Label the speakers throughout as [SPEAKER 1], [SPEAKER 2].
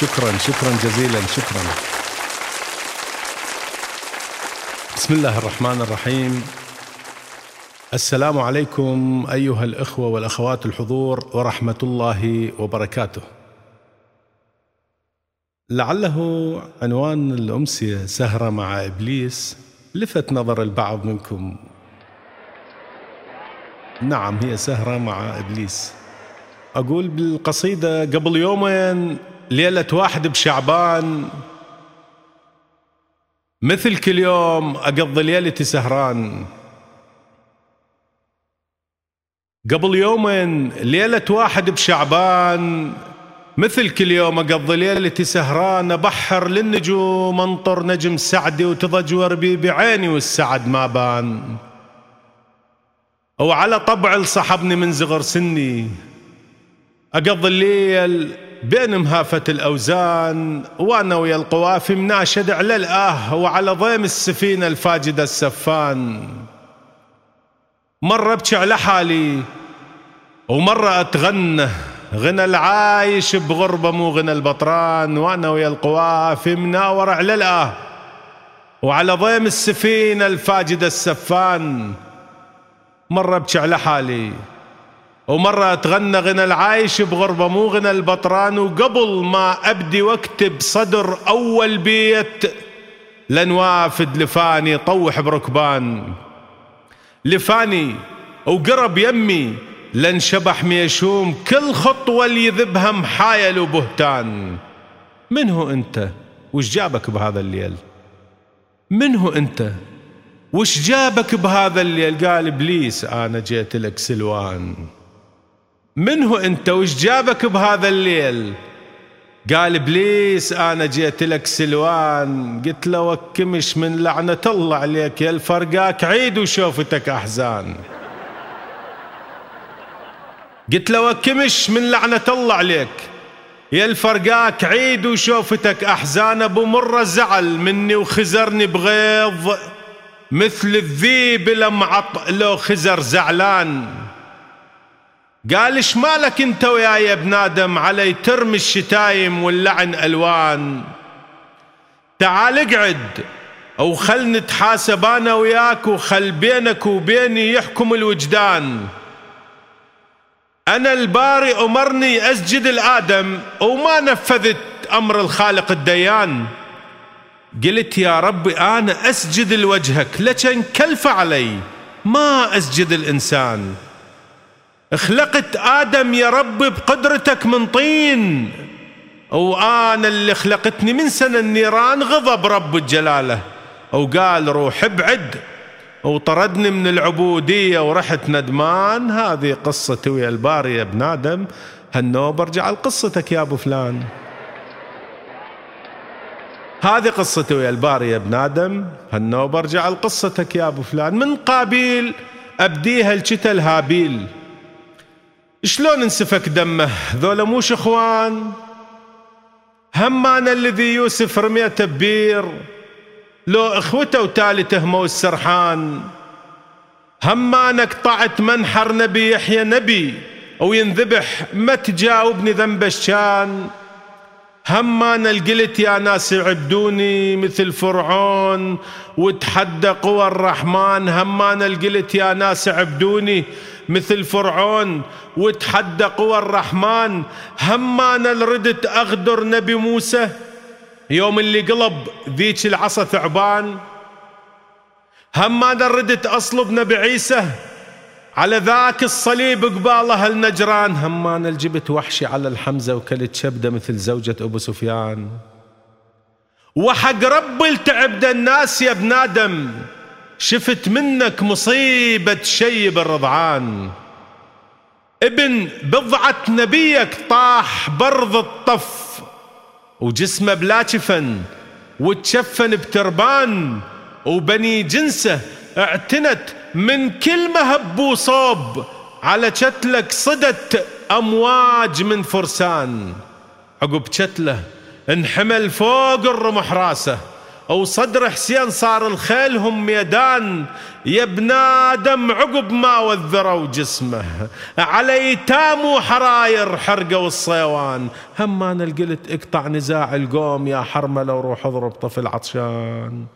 [SPEAKER 1] شكرا شكرا جزيلا شكرا. بسم الله الرحمن الرحيم. السلام عليكم أيها الإخوة والأخوات الحضور ورحمة الله وبركاته. لعله عنوان الأمسية سهرة مع إبليس لفت نظر البعض منكم. نعم هي سهرة مع إبليس. أقول بالقصيدة قبل يومين ليلة واحد بشعبان. مثل كل يوم أقضي ليلتي سهران. قبل يومين ليلة واحد بشعبان. مثل كل يوم أقضي ليلتي سهران. أبحر للنجوم أنطر نجم سعدي وتضج وربي بعيني والسعد ما بان. وعلى طبع لصحبني من صغر سني. أقضي الليل بين مهافة الأوزان وأنا ويا القوافي مناشد على الآه وعلى ضيم السفينة الفاجدة السفان. مرة ابكي على حالي ومرة أتغنى غنى العايش بغربة مو غنى البطران. وأنا ويا القوافي مناور على الآه وعلى ضيم السفينة الفاجدة السفان. مرة ابكي على حالي ومرة اتغنى غنى العايش بغربة مو غنى البطران وقبل ما أبدي وأكتب صدر أول بيت لن وافد لفاني طوح بركبان. لفاني وقرب يمي لن شبح ميشوم كل خطوة اللي يذبها محايل وبهتان. من هو أنت؟ وش جابك بهذا الليل؟ من هو أنت؟ وش جابك بهذا الليل؟ قال إبليس أنا جيت لك سلوان. من هو انت؟ وش جابك بهذا الليل؟ قال إبليس أنا جيت لك سلوان. قلت له وكمش من لعنة الله عليك يا الفرقاك عيد وشوفتك أحزان. قلت له وكمش من لعنة الله عليك يا الفرقاك عيد وشوفتك أحزان. أبو مرة زعل مني وخزرني بغيظ مثل الذيب لما عط لو خزر زعلان. قال إيش مالك انت وياي يا ابن آدم علي ترمي الشتايم واللعن ألوان؟ تعال اقعد أو خل نتحاسب أنا وياك وخل بينك وبيني يحكم الوجدان. أنا الباري أمرني أسجد الآدم وما نفذت أمر الخالق الديان. قلت يا ربي أنا أسجد لوجهك لكن كلف علي ما أسجد الإنسان. خلقت آدم يا رب بقدرتك من طين. وأنا اللي خلقتني من سنة النيران غضب رب الجلالة وقال روح ابعد. وطردني من العبودية ورحت ندمان. هذه قصتي ويا الباري يا ابن آدم. هالنوب ارجع لقصتك يا أبو فلان. هذه قصتي ويا الباري يا ابن آدم. هالنوب ارجع لقصتك يا أبو فلان. من قابيل أبديها الشتل هابيل شلون انسفك دمه؟ ذولا موش اخوان همانا الذي يوسف رميته ببير لو إخوته وتالي تهموا السرحان همانا قطعت منحر نبي يحيى نبي وينذبح ما تجاوبني ذنب الشان. همانا القلت يا ناس عبدوني مثل فرعون وتحدى قوى الرحمن. همانا القلت يا ناس عبدوني مثل فرعون وتحدى قوى الرحمن همانا ردت أغدر نبي موسى. يوم اللي قلب ذيك العصا ثعبان. همانا ردت أصلب نبي عيسى. على ذاك الصليب قباله النجران همانا الجبت وحشي على الحمزة وكلت شبدة مثل زوجة أبو سفيان. وحق ربي التعبد الناس يا ابن آدم. شفت منك مصيبة شيب الرضعان. ابن بضعة نبيك طاح برض الطف وجسمه بلا جفن وتشفن بتربان وبني جنسه اعتنت من كل مهب وصوب على شتلك صدت أمواج من فرسان. عقب شتله انحمل فوق الرمح راسه وصدر حسين صار الخيل هم ميدان يا ابن آدم عقب ما وذروا جسمه. على إيتام وحراير حرقوا الصيوان. هم أنا قلت اقطع نزاع القوم يا حرملة وروح اضرب طفل عطشان.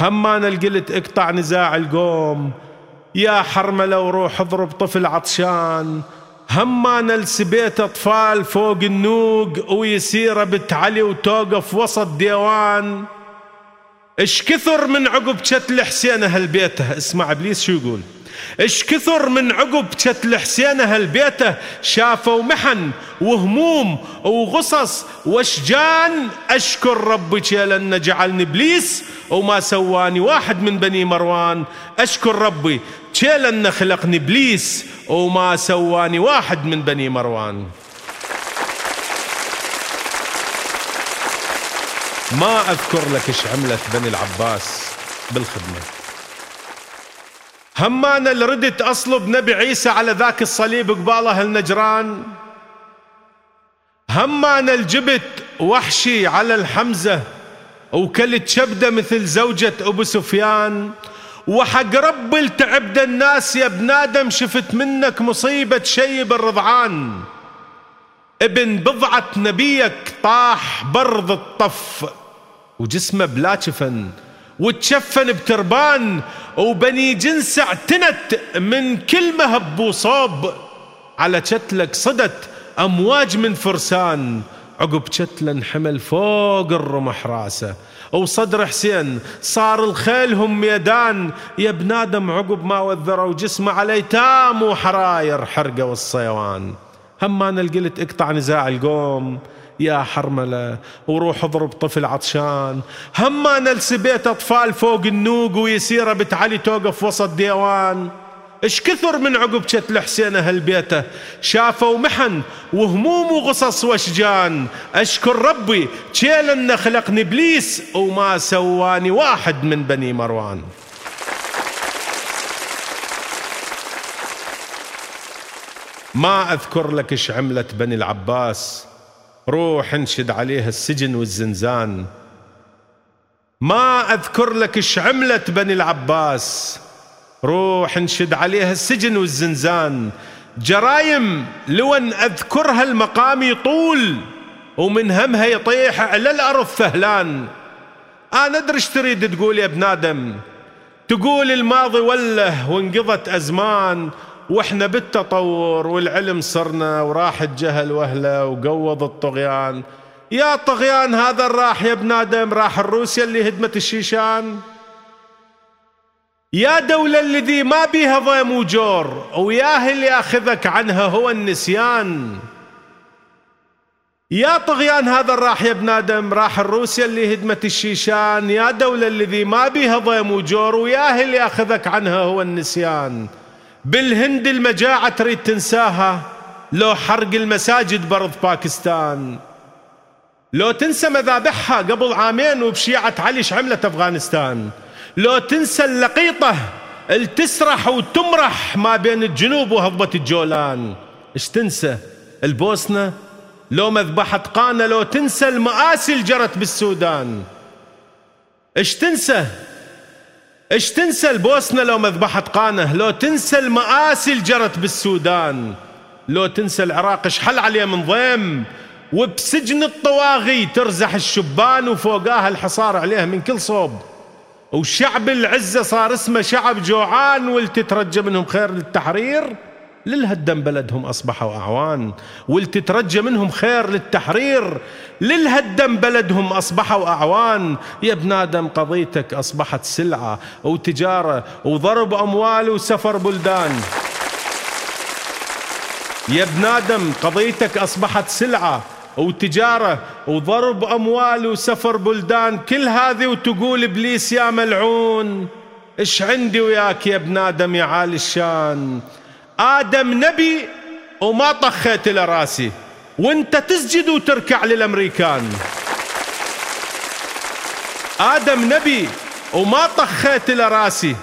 [SPEAKER 1] هم أنا قلت اقطع نزاع القوم يا حرملة وروح اضرب طفل عطشان. هما السبيت أطفال فوق النوق ويسير بنت علي وتوقف وسط ديوان. إش كثر من عقب شتل حسين أهل بيته اسمع إبليس شو يقول. إش كثر من عقب شتل حسين أهل بيته شافوا محن وهموم وغصص. واشجان أشكر ربي لأن جعلني إبليس وما سواني واحد من بني مروان. أشكر ربي لأن خلقني إبليس وما سواني واحد من بني مروان. ما أذكر لك إيش عملت بني العباس بالخدمة. هم أنا اللي ردت أصلب نبي عيسى على ذاك الصليب قباله النجران. هم أنا الجبت وحشي على الحمزة وكلت شبدة مثل زوجة أبو سفيان. وحق رب التعبد الناس يا ابن آدم شفت منك مصيبة شيب الرضعان. ابن بضعة نبيك طاح برض الطف. وجسمه بلا جفن وتشفن بتربان. وبني جنس اعتنت من كل مهب وصوب. على شتلك صدت أمواج من فرسان. عقب شتله انحمل فوق الرمح رأسه. وصدر حسين صار الخيل هم ميدان يا ابن آدم عقب ما وذروا جسمه على ايتام وحراير حرقه والصيوان. هم أنا قلت اقطع نزاع القوم. يا حرملة وروح اضرب طفل عطشان. هم أنا لسبيت أطفال فوق النوق ويسيره بتعلي توقف وسط ديوان. إيش كثر من عقب شتل حسين أهل بيته؟ شافوا محن وهموم وغصص واشجان أشكر ربي تشيل أن خلقني إبليس وما سواني واحد من بني مروان. ما أذكر لك إيش عملت بني العباس. روح انشد عليها السجن والزنزان. ما أذكر لك إيش عملت بني العباس. روح انشد عليها السجن والزنزان. جرايم لو ان أذكرها المقام يطول ومن همها يطيح على الأرض فهلان. أنا أدري إيش تريد تقول يا ابن آدم. تقول الماضي وله وانقضت أزمان وإحنا بالتطور والعلم صرنا وراح الجهل وهلة وقوض الطغيان. يا طغيان هذا راح يا ابن آدم راح الروسيا اللي هدمت الشيشان. يا دولة الذي ما بيها ضيم وجور وياه اللي ياخذك عنها هو النسيان. يا طغيان هذا راح يا ابن آدم راح الروسيا اللي هدمت الشيشان. يا دولة الذي ما بيها ضيم وجور وياه اللي ياخذك عنها هو النسيان. بالهند المجاعة تريد تنساها لو حرق المساجد برض باكستان. لو تنسى مذابحها قبل عامين وبشيعة علي عملت أفغانستان. لو تنسى اللقيطة التسرح وتمرح ما بين الجنوب وهضبة الجولان. إيش تنسى؟ البوسنة؟ لو مذبحة قانا لو تنسى المآسي اللي جرت بالسودان. إيش تنسى؟ إيش تنسى البوسنة لو مذبحة قانة لو تنسى المآسي اللي جرت بالسودان. لو تنسى العراق إيش حل عليه من ضيم؟ وبسجن الطواغي ترزح الشبان وفوقاها الحصار عليها من كل صوب. وشعب العزة صار اسمه شعب جوعان والتترجى منهم خير للتحرير؟ للهدم بلدهم أصبحوا أعوان والتترجى منهم خير للتحرير؟ للهدم بلدهم أصبحوا أعوان. يا ابن آدم قضيتك أصبحت سلعة وتجارة وضرب أموال وسفر بلدان. يا ابن آدم قضيتك أصبحت سلعة وتجارة وضرب أموال وسفر بلدان. كل هذه وتقول إبليس يا ملعون إيش عندي وياك يا ابن آدم يا عالي الشان؟ آدم نبي وما طخيت إلى راسي. وأنت تسجد وتركع للأمريكان. آدم نبي وما طخيت إلى راسي.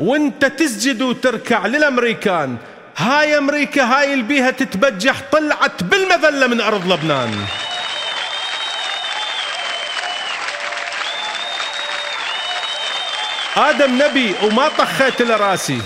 [SPEAKER 1] وأنت تسجد وتركع للأمريكان. هاي أمريكا هاي البيها تتبجح طلعت بالمذلة من أرض لبنان. آدم نبي وما طخيت لراسي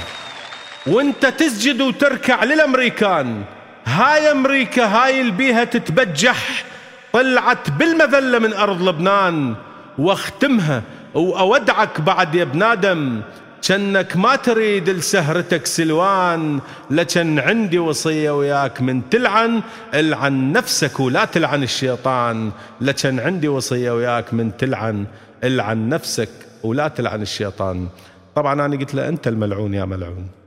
[SPEAKER 1] وأنت تسجد وتركع للأمريكان. هاي أمريكا هاي البيها تتبجح طلعت بالمذلة من أرض لبنان. واختمها وأودعك بعد يا ابن آدم. كأنك ما تريد لسهرتك سلوان لكن عندي وصية وياك. من تلعن العن نفسك ولا تلعن الشيطان. لكن عندي وصية وياك. من تلعن العن نفسك ولا تلعن الشيطان. طبعا أنا قلت له أنت الملعون يا ملعون.